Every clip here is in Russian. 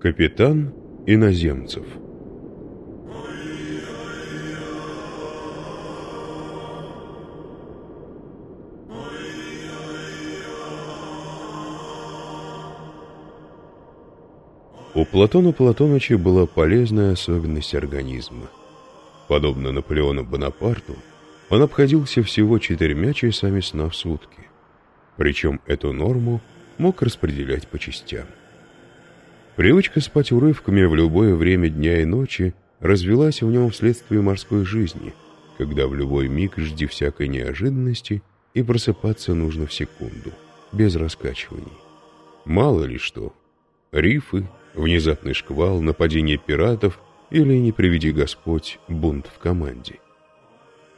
Капитан иноземцев У Платона Платоныча была полезная особенность организма. Подобно Наполеону Бонапарту, он обходился всего четырьмя часами сна в сутки. Причем эту норму мог распределять по частям. Привычка спать урывками в любое время дня и ночи развелась в нем вследствие морской жизни, когда в любой миг жди всякой неожиданности и просыпаться нужно в секунду, без раскачиваний. Мало ли что. Рифы, внезапный шквал, нападение пиратов или, не приведи Господь, бунт в команде.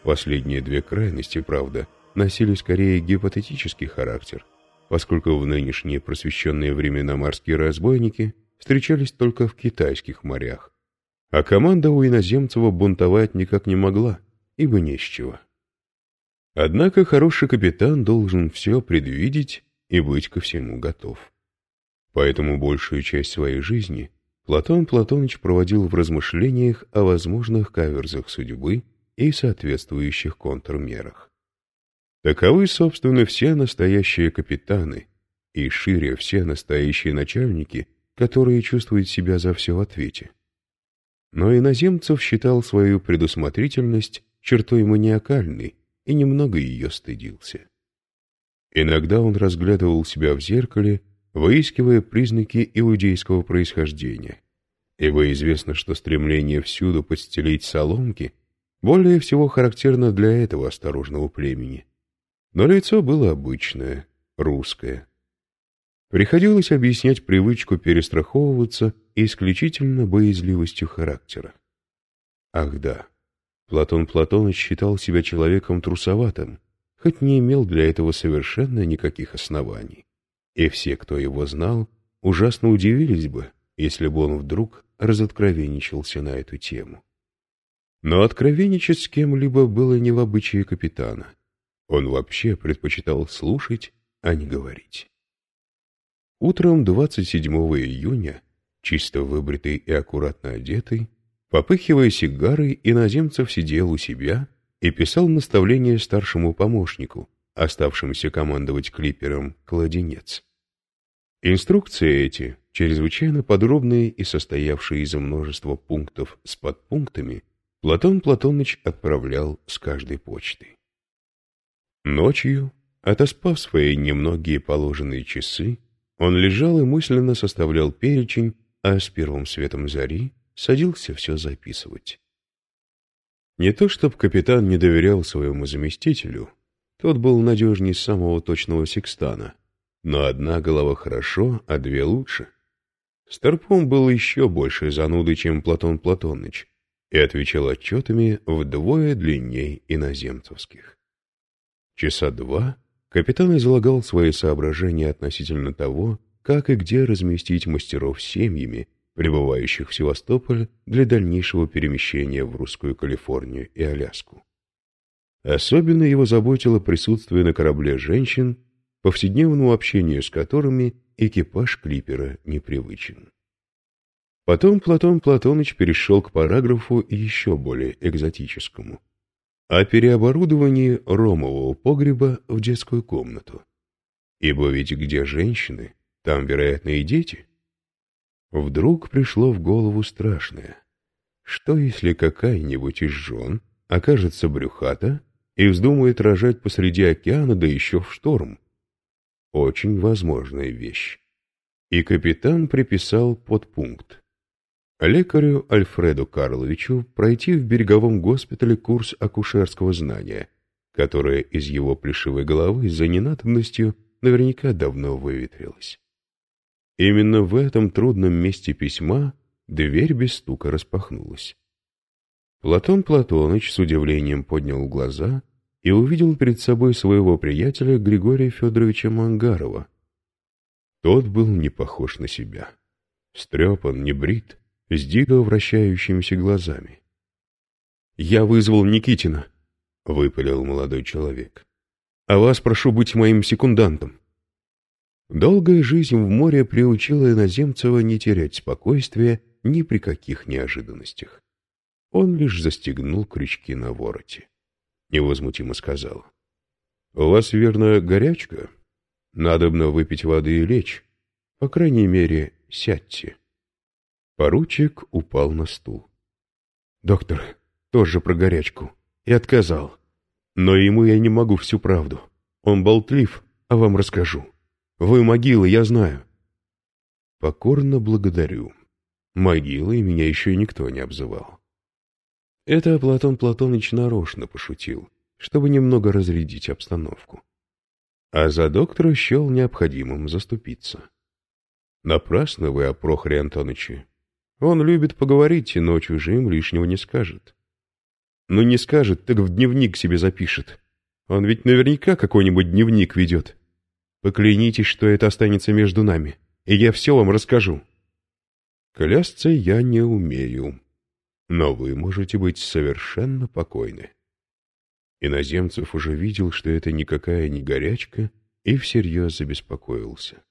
Последние две крайности, правда, носили скорее гипотетический характер, поскольку в нынешние просвещенные времена морские разбойники встречались только в китайских морях, а команда у иноземцева бунтовать никак не могла, ибо не с чего. Однако хороший капитан должен все предвидеть и быть ко всему готов. Поэтому большую часть своей жизни Платон Платоныч проводил в размышлениях о возможных каверзах судьбы и соответствующих контрмерах. Таковы, собственно, все настоящие капитаны и шире все настоящие начальники, которые чувствуют себя за все в ответе. Но иноземцев считал свою предусмотрительность чертой маниакальной и немного ее стыдился. Иногда он разглядывал себя в зеркале выискивая признаки иудейского происхождения, ибо известно, что стремление всюду подстелить соломки более всего характерно для этого осторожного племени. Но лицо было обычное, русское. Приходилось объяснять привычку перестраховываться исключительно боязливостью характера. Ах да, Платон Платоныч считал себя человеком трусоватым, хоть не имел для этого совершенно никаких оснований и все, кто его знал, ужасно удивились бы, если бы он вдруг разоткровенничался на эту тему. Но откровенничать с кем-либо было не в обычае капитана. Он вообще предпочитал слушать, а не говорить. Утром 27 июня, чисто выбритый и аккуратно одетый, попыхивая сигарой, иноземцев сидел у себя и писал наставление старшему помощнику, оставшимся командовать клипером «Кладенец». Инструкции эти, чрезвычайно подробные и состоявшие из множества пунктов с подпунктами, Платон Платоныч отправлял с каждой почты. Ночью, отоспав свои немногие положенные часы, он лежал и мысленно составлял перечень, а с первым светом зари садился все записывать. Не то чтоб капитан не доверял своему заместителю, тот был надежней самого точного секстана, но одна голова хорошо, а две лучше. Старпом был еще больше зануды, чем Платон Платоныч, и отвечал отчетами вдвое длинней иноземцевских. Часа два капитан излагал свои соображения относительно того, как и где разместить мастеров семьями, прибывающих в Севастополь для дальнейшего перемещения в Русскую Калифорнию и Аляску. Особенно его заботило присутствие на корабле женщин, повседневному общению с которыми экипаж клипера непривычен. Потом Платон Платоныч перешел к параграфу еще более экзотическому о переоборудовании ромового погреба в детскую комнату. Ибо ведь где женщины, там, вероятно, и дети. Вдруг пришло в голову страшное. Что, если какая-нибудь из жен окажется брюхата и вздумает рожать посреди океана, да еще в шторм. Очень возможная вещь. И капитан приписал подпункт. Лекарю Альфреду Карловичу пройти в береговом госпитале курс акушерского знания, которое из его плешивой головы за ненадобностью наверняка давно выветрилось. Именно в этом трудном месте письма дверь без стука распахнулась. Платон Платоныч с удивлением поднял глаза и увидел перед собой своего приятеля Григория Федоровича Мангарова. Тот был не похож на себя. Стрепан, небрит, с дико вращающимися глазами. «Я вызвал Никитина», — выпалил молодой человек. «А вас прошу быть моим секундантом». Долгая жизнь в море приучила иноземцева не терять спокойствия ни при каких неожиданностях. Он лишь застегнул крючки на вороте. Невозмутимо сказал. — У вас, верно, горячка? Надобно выпить воды и лечь. По крайней мере, сядьте. Поручик упал на стул. — Доктор, тоже про горячку. И отказал. Но ему я не могу всю правду. Он болтлив, а вам расскажу. Вы могилы, я знаю. Покорно благодарю. Могилой меня еще и никто не обзывал. Это Платон Платоныч нарочно пошутил, чтобы немного разрядить обстановку. А за доктора счел необходимым заступиться. Напрасно вы о Прохоре Антоновиче. Он любит поговорить, и ночью же им лишнего не скажет. Ну не скажет, так в дневник себе запишет. Он ведь наверняка какой-нибудь дневник ведет. Поклянитесь, что это останется между нами, и я все вам расскажу. Клясться я не умею, но вы можете быть совершенно покойны. Иноземцев уже видел, что это никакая не горячка, и всерьез забеспокоился.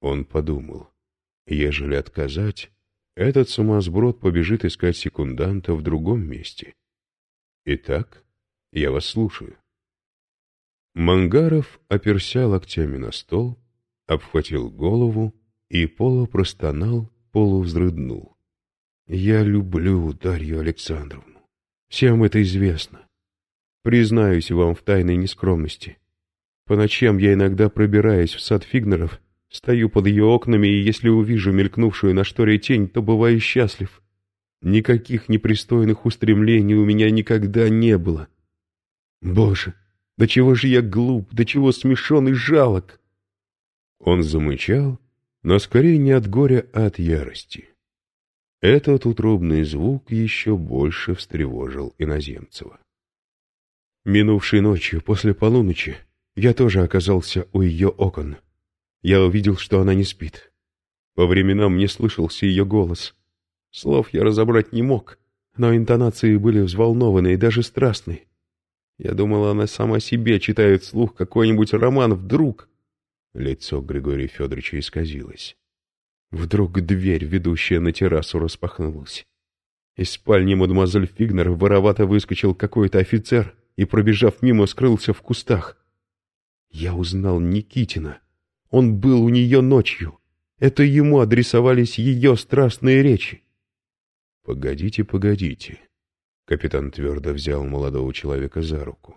Он подумал, ежели отказать, этот сумасброд побежит искать секунданта в другом месте. Итак, я вас слушаю. Мангаров оперся локтями на стол, обхватил голову и полупростонал, полувзрыднул. «Я люблю Дарью Александровну. Всем это известно. Признаюсь вам в тайной нескромности. По ночам я иногда пробираюсь в сад Фигнеров, стою под ее окнами, и если увижу мелькнувшую на шторе тень, то бываю счастлив. Никаких непристойных устремлений у меня никогда не было. Боже, да чего же я глуп, да чего смешон и жалок!» Он замычал, но скорее не от горя, а от ярости. Этот утробный звук еще больше встревожил Иноземцева. Минувшей ночью, после полуночи, я тоже оказался у ее окон. Я увидел, что она не спит. По временам мне слышался ее голос. Слов я разобрать не мог, но интонации были взволнованы и даже страстные. Я думал, она сама себе читает вслух какой-нибудь роман вдруг. Лицо Григория Федоровича исказилось. Вдруг дверь, ведущая на террасу, распахнулась. Из спальни мадемуазель Фигнер воровато выскочил какой-то офицер и, пробежав мимо, скрылся в кустах. Я узнал Никитина. Он был у нее ночью. Это ему адресовались ее страстные речи. — Погодите, погодите, Капитан твердо взял молодого человека за руку.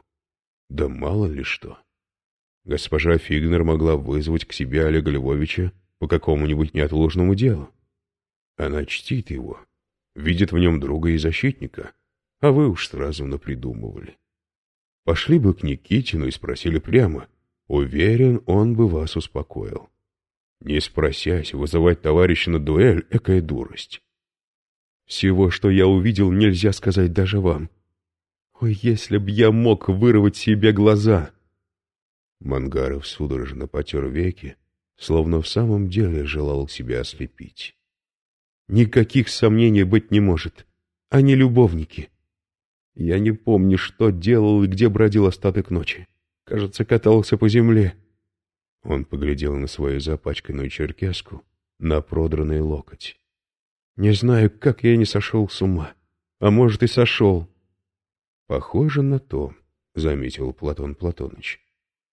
Да мало ли что. Госпожа Фигнер могла вызвать к себе Олега Львовича по какому-нибудь неотложному делу. Она чтит его, видит в нем друга и защитника, а вы уж сразу напридумывали. Пошли бы к Никитину и спросили прямо. Уверен, он бы вас успокоил. Не спросясь, вызывать товарища на дуэль — экая дурость. Всего, что я увидел, нельзя сказать даже вам. Ой, если б я мог вырвать себе глаза!» Мангаров судорожно потер веки, словно в самом деле желал себя ослепить. «Никаких сомнений быть не может. Они любовники. Я не помню, что делал и где бродил остаток ночи. Кажется, катался по земле». Он поглядел на свою запачканную черкеску, на продранный локоть. Не знаю, как я не сошел с ума. А может, и сошел. Похоже на то, — заметил Платон Платоныч.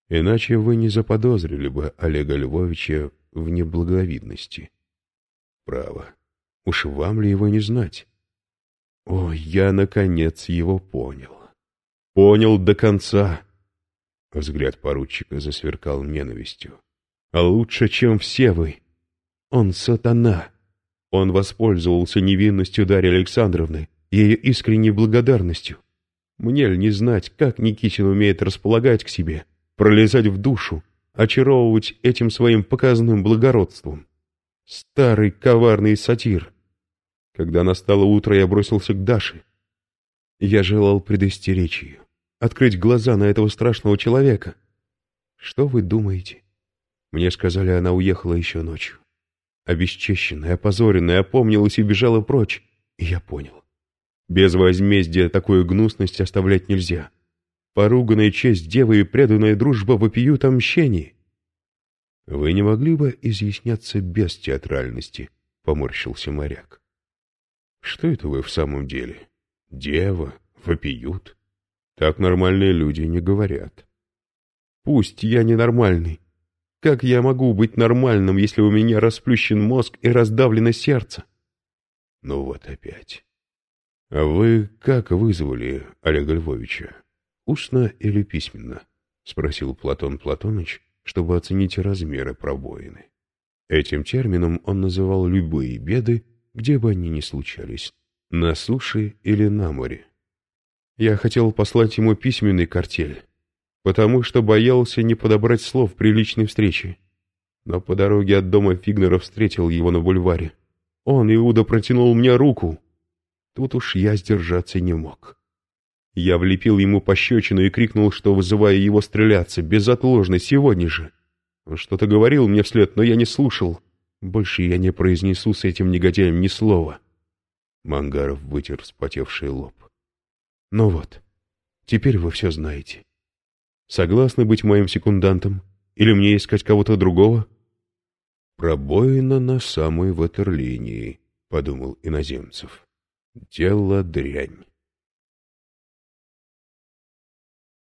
Иначе вы не заподозрили бы Олега Львовича в неблаговидности. Право. Уж вам ли его не знать? О, я, наконец, его понял. Понял до конца. Взгляд поручика засверкал ненавистью. А лучше, чем все вы. Он сатана. Он воспользовался невинностью Дарьи Александровны, ее искренней благодарностью. Мне ли не знать, как Никитин умеет располагать к себе, пролезать в душу, очаровывать этим своим показанным благородством. Старый коварный сатир. Когда настало утро, я бросился к Даше. Я желал предостеречь ее, открыть глаза на этого страшного человека. Что вы думаете? Мне сказали, она уехала еще ночью. Обесчещенная, опозоренная, опомнилась и бежала прочь. И я понял. Без возмездия такую гнусность оставлять нельзя. Поруганная честь девы и преданная дружба вопиют о мщении. «Вы не могли бы изъясняться без театральности?» — поморщился моряк. «Что это вы в самом деле? Дева? Вопиют? Так нормальные люди не говорят». «Пусть я ненормальный. Как я могу быть нормальным, если у меня расплющен мозг и раздавлено сердце?» «Ну вот опять. А вы как вызвали Олега Львовича? Устно или письменно?» — спросил Платон Платоныч, чтобы оценить размеры пробоины. Этим термином он называл любые беды, где бы они ни случались, на суше или на море. Я хотел послать ему письменный картель, потому что боялся не подобрать слов при личной встрече. Но по дороге от дома Фигнера встретил его на бульваре. Он, Иуда, протянул мне руку. Тут уж я сдержаться не мог. Я влепил ему пощечину и крикнул, что вызываю его стреляться, безотложно, сегодня же. Он что-то говорил мне вслед, но я не слушал. Больше я не произнесу с этим негодяем ни слова. Мангаров вытер вспотевший лоб. Ну вот, теперь вы все знаете. Согласны быть моим секундантом? Или мне искать кого-то другого? Пробоина на самой ватерлинии, подумал иноземцев. Дело дрянь.